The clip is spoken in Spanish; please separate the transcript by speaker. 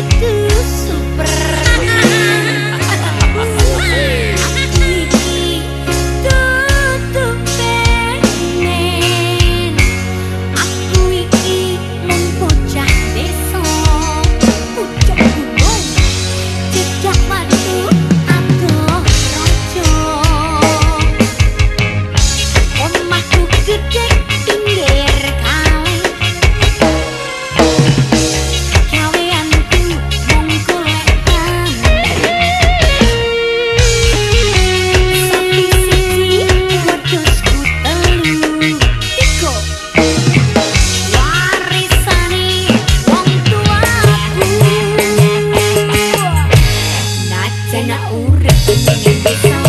Speaker 1: itu super. pena un repente